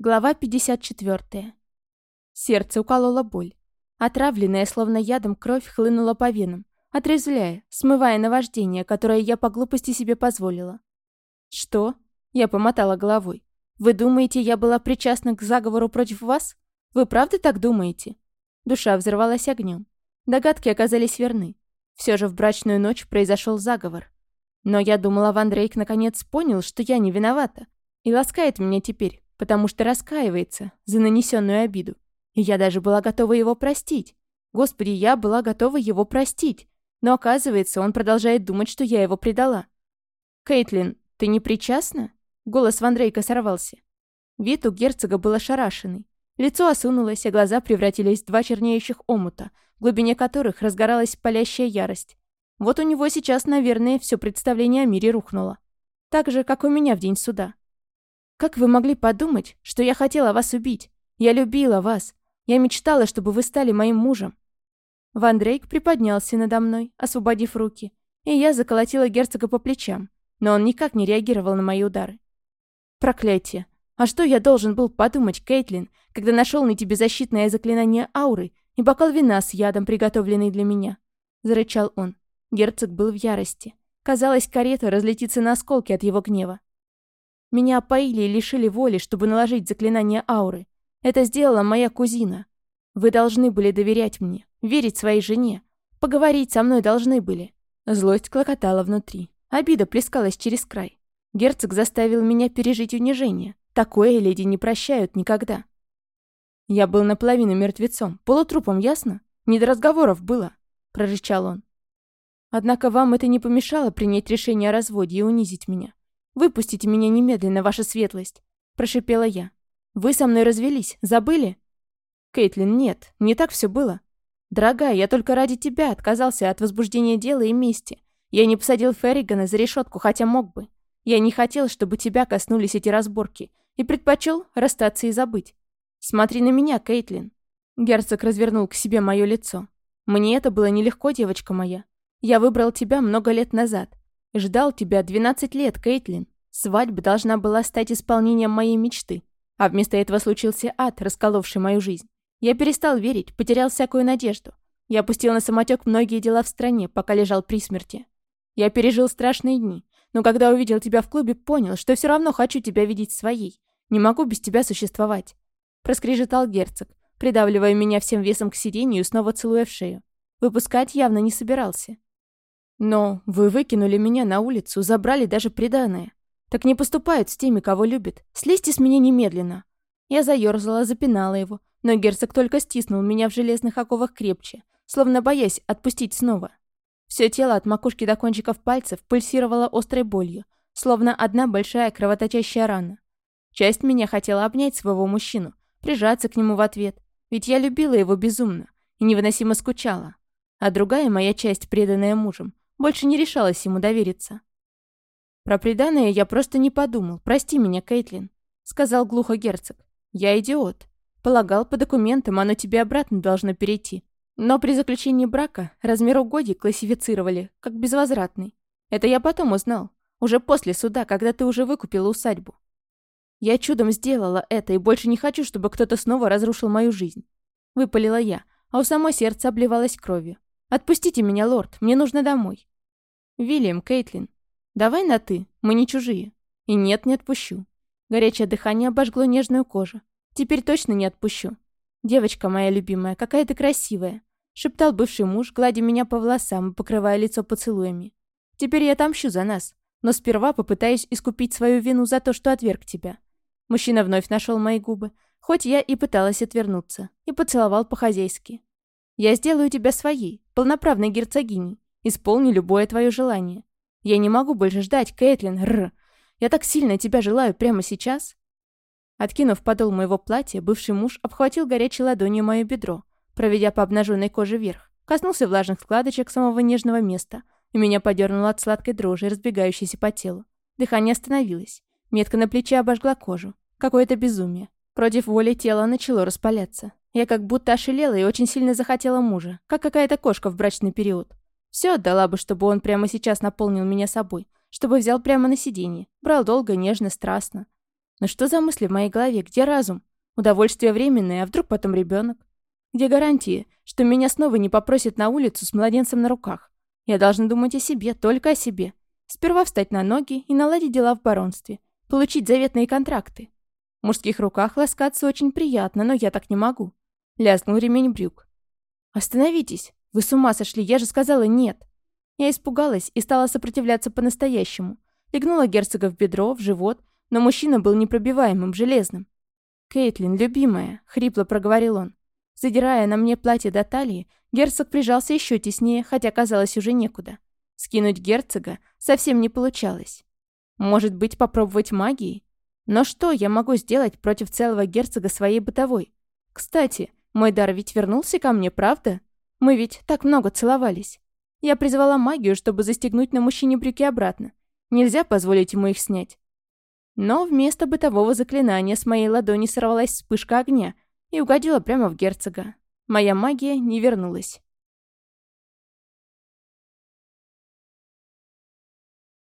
Глава 54. Сердце укололо боль. Отравленная, словно ядом, кровь хлынула по венам, отрезвляя, смывая наваждение, которое я по глупости себе позволила. «Что?» — я помотала головой. «Вы думаете, я была причастна к заговору против вас? Вы правда так думаете?» Душа взорвалась огнем. Догадки оказались верны. Все же в брачную ночь произошел заговор. Но я думала, Ван Дрейк наконец понял, что я не виновата, и ласкает меня теперь, потому что раскаивается за нанесенную обиду. И я даже была готова его простить. Господи, я была готова его простить. Но оказывается, он продолжает думать, что я его предала. «Кейтлин, ты не причастна?» Голос Ван Дрейка сорвался. Вид у герцога был ошарашенный. Лицо осунулось, а глаза превратились в два чернеющих омута, в глубине которых разгоралась палящая ярость. Вот у него сейчас, наверное, все представление о мире рухнуло. Так же, как у меня в день суда. Как вы могли подумать, что я хотела вас убить? Я любила вас. Я мечтала, чтобы вы стали моим мужем». Ван Дрейк приподнялся надо мной, освободив руки, и я заколотила герцога по плечам, но он никак не реагировал на мои удары. «Проклятие! А что я должен был подумать, Кейтлин, когда нашел на тебе защитное заклинание ауры и бокал вина с ядом, приготовленный для меня?» — зарычал он. Герцог был в ярости. Казалось, карета разлетится на осколки от его гнева. Меня опоили и лишили воли, чтобы наложить заклинание ауры. Это сделала моя кузина. Вы должны были доверять мне, верить своей жене. Поговорить со мной должны были. Злость клокотала внутри. Обида плескалась через край. Герцог заставил меня пережить унижение. Такое леди не прощают никогда. Я был наполовину мертвецом, полутрупом, ясно? Не до разговоров было, прорычал он. Однако вам это не помешало принять решение о разводе и унизить меня. «Выпустите меня немедленно, ваша светлость!» – прошипела я. «Вы со мной развелись, забыли?» «Кейтлин, нет, не так все было. Дорогая, я только ради тебя отказался от возбуждения дела и мести. Я не посадил Ферригана за решетку, хотя мог бы. Я не хотел, чтобы тебя коснулись эти разборки, и предпочел расстаться и забыть. Смотри на меня, Кейтлин». Герцог развернул к себе мое лицо. «Мне это было нелегко, девочка моя. Я выбрал тебя много лет назад. Ждал тебя 12 лет, Кейтлин. Свадьба должна была стать исполнением моей мечты. А вместо этого случился ад, расколовший мою жизнь. Я перестал верить, потерял всякую надежду. Я опустил на самотек многие дела в стране, пока лежал при смерти. Я пережил страшные дни, но когда увидел тебя в клубе, понял, что все равно хочу тебя видеть своей. Не могу без тебя существовать. Проскрежетал герцог, придавливая меня всем весом к сиденью и снова целуя в шею. Выпускать явно не собирался. Но вы выкинули меня на улицу, забрали даже приданое. Так не поступают с теми, кого любят. Слезьте с меня немедленно. Я заёрзала, запинала его, но герцог только стиснул меня в железных оковах крепче, словно боясь отпустить снова. Все тело от макушки до кончиков пальцев пульсировало острой болью, словно одна большая кровоточащая рана. Часть меня хотела обнять своего мужчину, прижаться к нему в ответ, ведь я любила его безумно и невыносимо скучала. А другая моя часть, преданная мужем, больше не решалась ему довериться. «Про преданное я просто не подумал. Прости меня, Кейтлин», — сказал глухо герцог. «Я идиот. Полагал, по документам оно тебе обратно должно перейти. Но при заключении брака размер угодий классифицировали как безвозвратный. Это я потом узнал. Уже после суда, когда ты уже выкупила усадьбу. Я чудом сделала это и больше не хочу, чтобы кто-то снова разрушил мою жизнь. Выпалила я, а у самой сердце обливалось кровью. «Отпустите меня, лорд, мне нужно домой». «Вильям, Кейтлин, давай на «ты», мы не чужие». И нет, не отпущу. Горячее дыхание обожгло нежную кожу. Теперь точно не отпущу. «Девочка моя любимая, какая ты красивая», — шептал бывший муж, гладя меня по волосам и покрывая лицо поцелуями. «Теперь я отомщу за нас, но сперва попытаюсь искупить свою вину за то, что отверг тебя». Мужчина вновь нашел мои губы, хоть я и пыталась отвернуться, и поцеловал по-хозяйски. Я сделаю тебя своей, полноправной герцогиней. Исполню любое твое желание. Я не могу больше ждать, Кэтлин, рр. Я так сильно тебя желаю прямо сейчас. Откинув подол моего платья, бывший муж обхватил горячей ладонью мое бедро, проведя по обнаженной коже вверх. Коснулся влажных складочек самого нежного места, и меня подернуло от сладкой дрожи, разбегающейся по телу. Дыхание остановилось. Метка на плече обожгла кожу. Какое-то безумие. Против воли тело начало распаляться. Я как будто ошалела и очень сильно захотела мужа, как какая-то кошка в брачный период. Все отдала бы, чтобы он прямо сейчас наполнил меня собой, чтобы взял прямо на сиденье, брал долго, нежно, страстно. Но что за мысли в моей голове? Где разум? Удовольствие временное, а вдруг потом ребенок? Где гарантии, что меня снова не попросят на улицу с младенцем на руках? Я должна думать о себе, только о себе. Сперва встать на ноги и наладить дела в баронстве. Получить заветные контракты. В мужских руках ласкаться очень приятно, но я так не могу. Лязнул ремень брюк. «Остановитесь! Вы с ума сошли, я же сказала нет!» Я испугалась и стала сопротивляться по-настоящему. Легнула герцога в бедро, в живот, но мужчина был непробиваемым, железным. «Кейтлин, любимая», — хрипло проговорил он. Задирая на мне платье до талии, герцог прижался еще теснее, хотя казалось уже некуда. Скинуть герцога совсем не получалось. Может быть, попробовать магией? Но что я могу сделать против целого герцога своей бытовой? Кстати, мой дар ведь вернулся ко мне, правда? Мы ведь так много целовались. Я призвала магию, чтобы застегнуть на мужчине брюки обратно. Нельзя позволить ему их снять. Но вместо бытового заклинания с моей ладони сорвалась вспышка огня и угодила прямо в герцога. Моя магия не вернулась.